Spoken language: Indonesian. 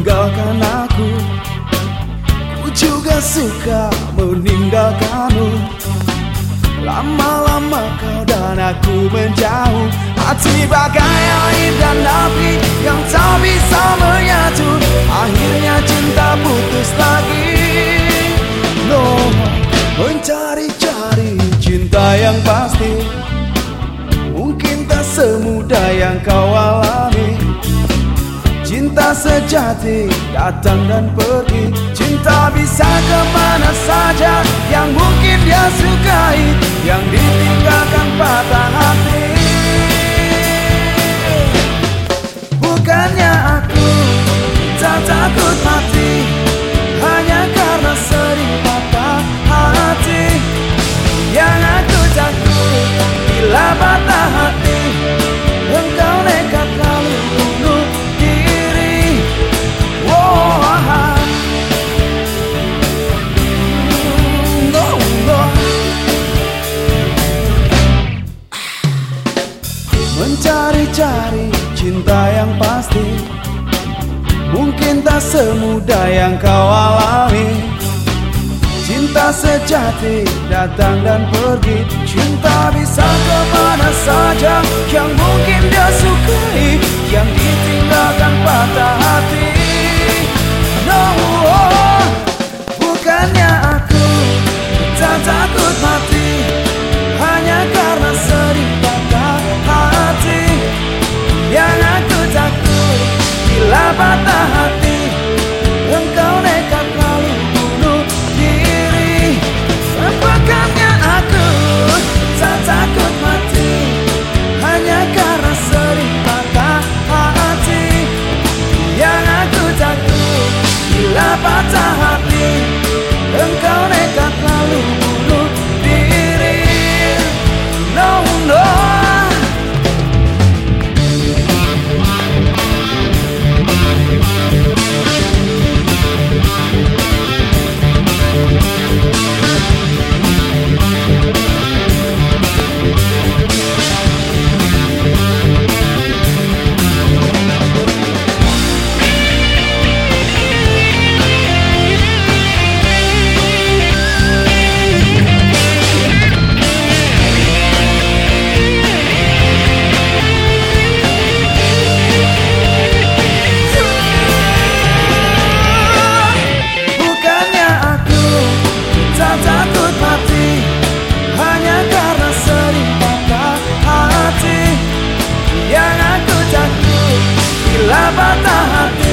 meninggalkan aku. Ku juga suka meninggalkanmu Lama-lama kau dan aku menjauh. Hati bagai air dan api cinta yang pasti. Mungkin tak semudah yang kau alami. Cinta sejati datang dan pergi. Cinta bisa ke mana saja Yang mungkin dia sukai Yang ditinggalkan patah hati. Bukannya aku tak takut mati hati. Nekat lalu bunuh diri. No, no. Mencari-cari cinta yang pasti. Mungkin tak semudah yang kau alami Cinta sejati datang dan pergi. Cinta bisa ke mana saja Yang mungkin dia sukai Yang ditinggalkan patah hati. No, oh, bukannya aku Tak takut mati Hanya karena sering patah hati. Yang aku takut Bila patah patah hati.